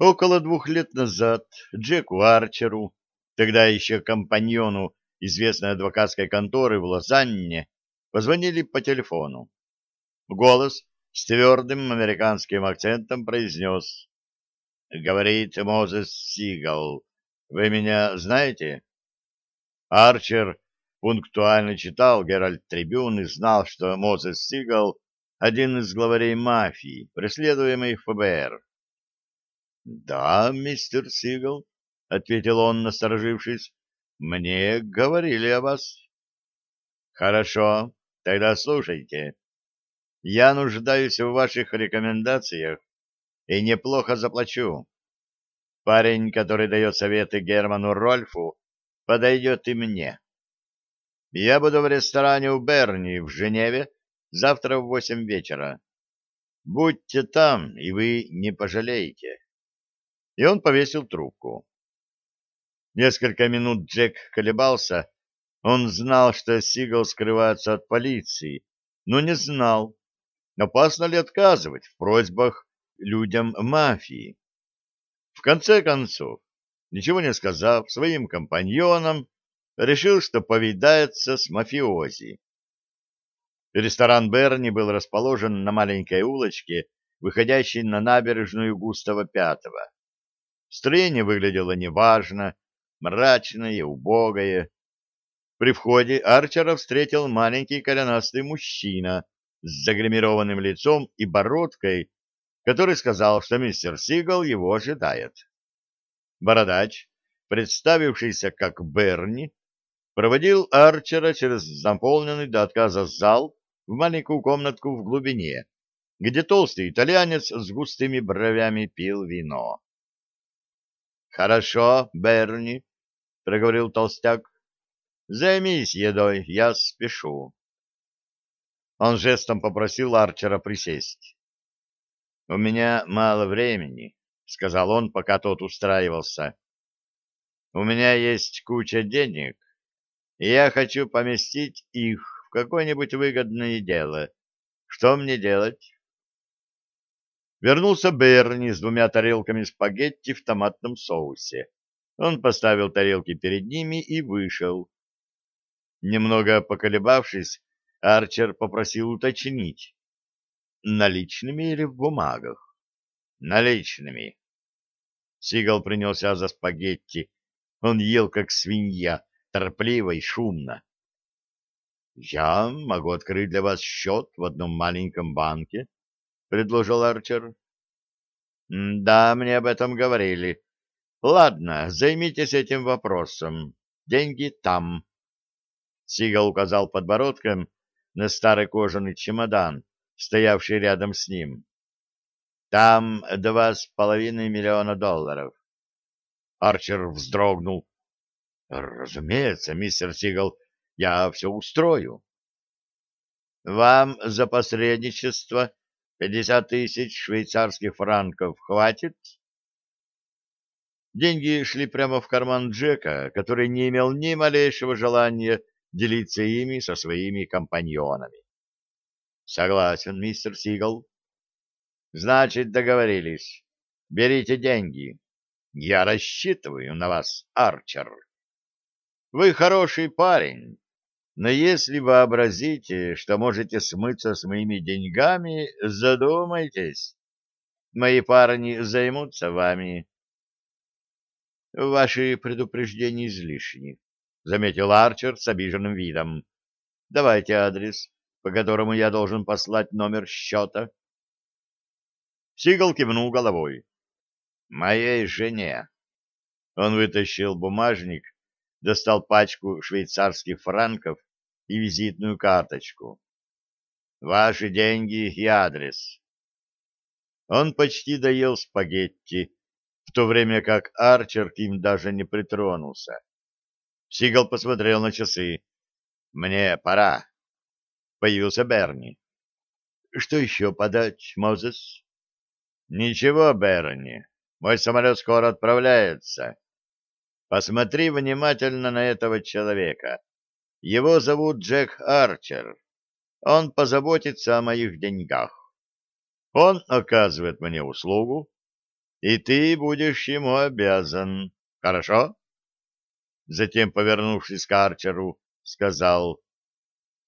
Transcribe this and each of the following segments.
Около двух лет назад Джеку Арчеру, тогда еще компаньону известной адвокатской конторы в Лозанне, позвонили по телефону. Голос с твердым американским акцентом произнес. «Говорит Мозес Сигал. Вы меня знаете?» Арчер пунктуально читал Геральт Трибюн и знал, что Мозес Сигал — один из главарей мафии, преследуемый ФБР. Да, мистер Сигал, ответил он, насторожившись. Мне говорили о вас. Хорошо, тогда слушайте. Я нуждаюсь в ваших рекомендациях и неплохо заплачу. Парень, который дает советы Герману Рольфу, подойдет и мне. Я буду в ресторане у Берни в Женеве завтра в восемь вечера. Будьте там, и вы не пожалеете и он повесил трубку. Несколько минут Джек колебался. Он знал, что Сигал скрывается от полиции, но не знал, опасно ли отказывать в просьбах людям мафии. В конце концов, ничего не сказав своим компаньонам, решил, что повидается с мафиози. Ресторан Берни был расположен на маленькой улочке, выходящей на набережную Густава Пятого. Строение выглядело неважно, мрачное, убогое. При входе Арчера встретил маленький коренастый мужчина с загримированным лицом и бородкой, который сказал, что мистер Сигал его ожидает. Бородач, представившийся как Берни, проводил Арчера через заполненный до отказа зал в маленькую комнатку в глубине, где толстый итальянец с густыми бровями пил вино. Хорошо, Берни, проговорил толстяк. Займись едой, я спешу. Он жестом попросил Арчера присесть. У меня мало времени, сказал он, пока тот устраивался. У меня есть куча денег, и я хочу поместить их в какое-нибудь выгодное дело. Что мне делать? Вернулся Берни с двумя тарелками спагетти в томатном соусе. Он поставил тарелки перед ними и вышел. Немного поколебавшись, Арчер попросил уточнить. Наличными или в бумагах? Наличными. Сигал принялся за спагетти. Он ел, как свинья, торопливо и шумно. — Я могу открыть для вас счет в одном маленьком банке, — предложил Арчер. «Да, мне об этом говорили. Ладно, займитесь этим вопросом. Деньги там». Сигал указал подбородком на старый кожаный чемодан, стоявший рядом с ним. «Там два с половиной миллиона долларов». Арчер вздрогнул. «Разумеется, мистер Сигал, я все устрою». «Вам за посредничество...» Пятьдесят тысяч швейцарских франков хватит? Деньги шли прямо в карман Джека, который не имел ни малейшего желания делиться ими со своими компаньонами. Согласен, мистер Сигал. Значит, договорились. Берите деньги. Я рассчитываю на вас, Арчер. Вы хороший парень но если вообразите, что можете смыться с моими деньгами, задумайтесь. Мои парни займутся вами. — Ваши предупреждения излишни, — заметил Арчер с обиженным видом. — Давайте адрес, по которому я должен послать номер счета. Сигал кивнул головой. — Моей жене. Он вытащил бумажник, достал пачку швейцарских франков и визитную карточку. Ваши деньги и адрес. Он почти доел спагетти, в то время как Арчер к ним даже не притронулся. Сигал посмотрел на часы. «Мне пора». Появился Берни. «Что еще подать, Мозес?» «Ничего, Берни. Мой самолет скоро отправляется. Посмотри внимательно на этого человека. Его зовут Джек Арчер. Он позаботится о моих деньгах. Он оказывает мне услугу, и ты будешь ему обязан. Хорошо?» Затем, повернувшись к Арчеру, сказал,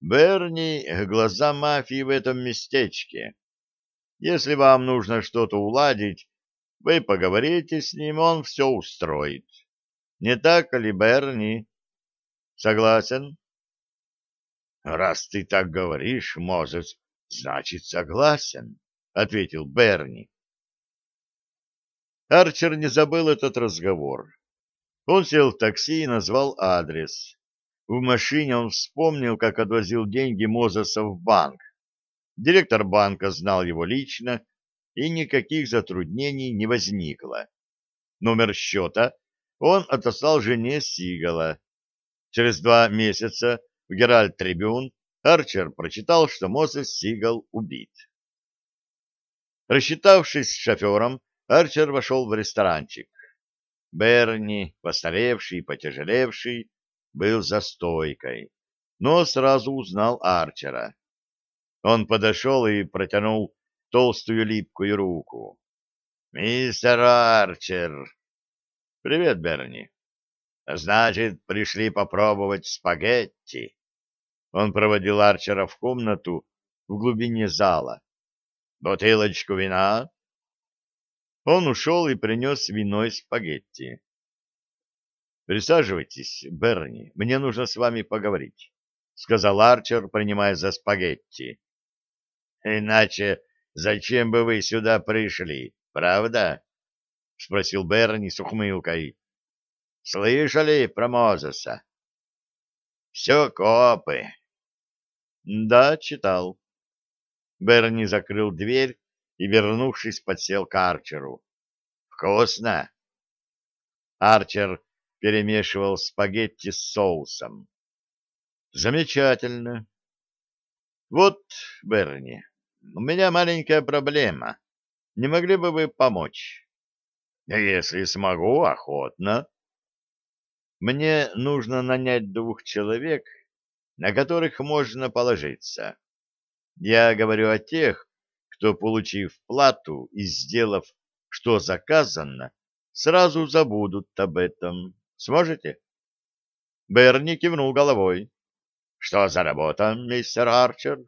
«Берни — глаза мафии в этом местечке. Если вам нужно что-то уладить, вы поговорите с ним, он все устроит. Не так ли, Берни?» Согласен? — Раз ты так говоришь, Мозес, значит, согласен, — ответил Берни. Арчер не забыл этот разговор. Он сел в такси и назвал адрес. В машине он вспомнил, как отвозил деньги Мозеса в банк. Директор банка знал его лично, и никаких затруднений не возникло. Номер счета он отослал жене Сигала. Через два месяца в Геральт Трибюн Арчер прочитал, что Мосес Сигал убит. Рассчитавшись с шофером, Арчер вошел в ресторанчик. Берни, постаревший и потяжелевший, был за стойкой, но сразу узнал Арчера. Он подошел и протянул толстую липкую руку. «Мистер Арчер!» «Привет, Берни!» Значит, пришли попробовать спагетти. Он проводил Арчера в комнату в глубине зала. Бутылочку вина. Он ушел и принес вино и спагетти. «Присаживайтесь, Берни, мне нужно с вами поговорить», — сказал Арчер, принимая за спагетти. «Иначе зачем бы вы сюда пришли, правда?» — спросил Берни с ухмылкой. Слышали про Мозеса? Все копы. Да, читал. Берни закрыл дверь и, вернувшись, подсел к Арчеру. Вкусно. Арчер перемешивал спагетти с соусом. Замечательно. Вот, Берни, у меня маленькая проблема. Не могли бы вы помочь? Если смогу, охотно. Мне нужно нанять двух человек, на которых можно положиться. Я говорю о тех, кто, получив плату и сделав, что заказано, сразу забудут об этом. Сможете? Берни кивнул головой. — Что за работа, мистер Арчер?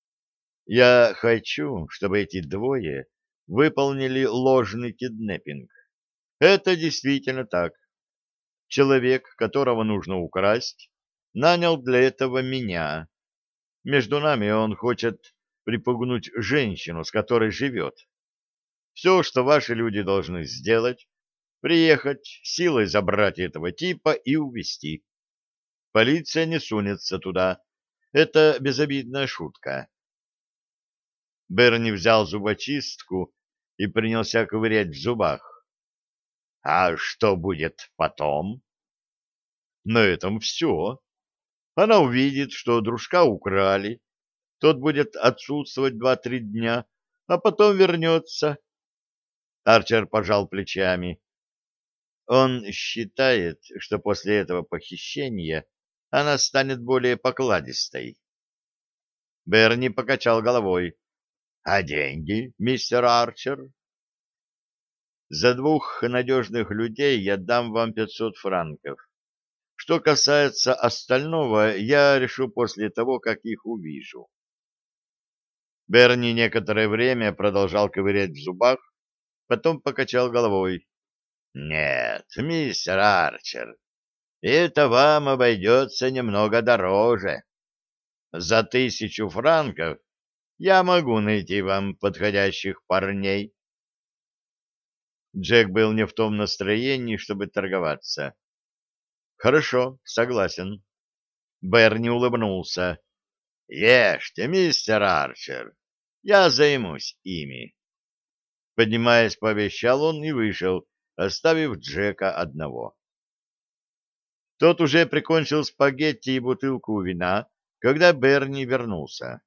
— Я хочу, чтобы эти двое выполнили ложный киднеппинг. Это действительно так. Человек, которого нужно украсть, нанял для этого меня. Между нами он хочет припугнуть женщину, с которой живет. Все, что ваши люди должны сделать, приехать, силой забрать этого типа и увезти. Полиция не сунется туда. Это безобидная шутка. Берни взял зубочистку и принялся ковырять в зубах. А что будет потом? На этом все. Она увидит, что дружка украли. Тот будет отсутствовать два-три дня, а потом вернется. Арчер пожал плечами. Он считает, что после этого похищения она станет более покладистой. Берни покачал головой. — А деньги, мистер Арчер? За двух надежных людей я дам вам 500 франков. Что касается остального, я решу после того, как их увижу. Берни некоторое время продолжал ковырять в зубах, потом покачал головой. — Нет, мистер Арчер, это вам обойдется немного дороже. За тысячу франков я могу найти вам подходящих парней. Джек был не в том настроении, чтобы торговаться. «Хорошо, согласен». Берни улыбнулся. «Ешьте, мистер Арчер, я займусь ими». Поднимаясь, пообещал он и вышел, оставив Джека одного. Тот уже прикончил спагетти и бутылку вина, когда Берни вернулся.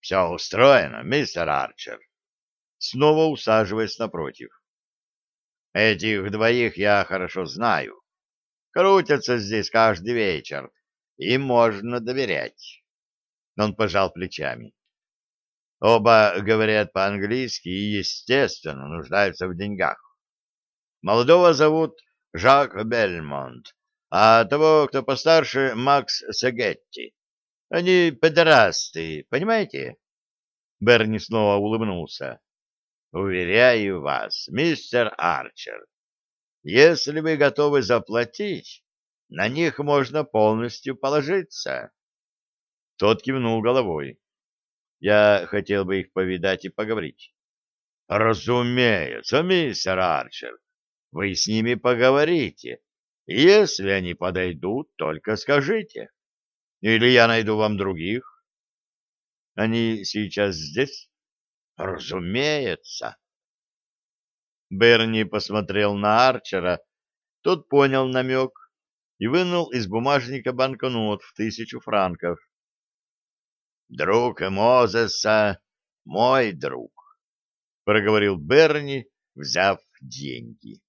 «Все устроено, мистер Арчер», снова усаживаясь напротив. Этих двоих я хорошо знаю. Крутятся здесь каждый вечер. Им можно доверять. Он пожал плечами. Оба говорят по-английски и, естественно, нуждаются в деньгах. Молодого зовут Жак Бельмонт, а того, кто постарше, Макс Сегетти. Они педерасты, понимаете? Берни снова улыбнулся. Уверяю вас, мистер Арчер, если вы готовы заплатить, на них можно полностью положиться. Тот кивнул головой. Я хотел бы их повидать и поговорить. Разумеется, мистер Арчер, вы с ними поговорите. Если они подойдут, только скажите. Или я найду вам других. Они сейчас здесь? Разумеется. Берни посмотрел на Арчера, тот понял намек и вынул из бумажника банкнот в тысячу франков. — Друг Мозеса, мой друг, — проговорил Берни, взяв деньги.